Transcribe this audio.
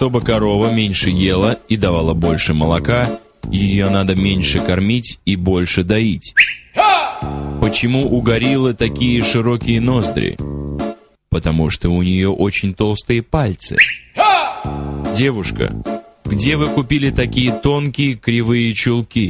чтобы корова меньше ела и давала больше молока, ее надо меньше кормить и больше доить. Почему у гориллы такие широкие ноздри? Потому что у нее очень толстые пальцы. Девушка, где вы купили такие тонкие кривые чулки?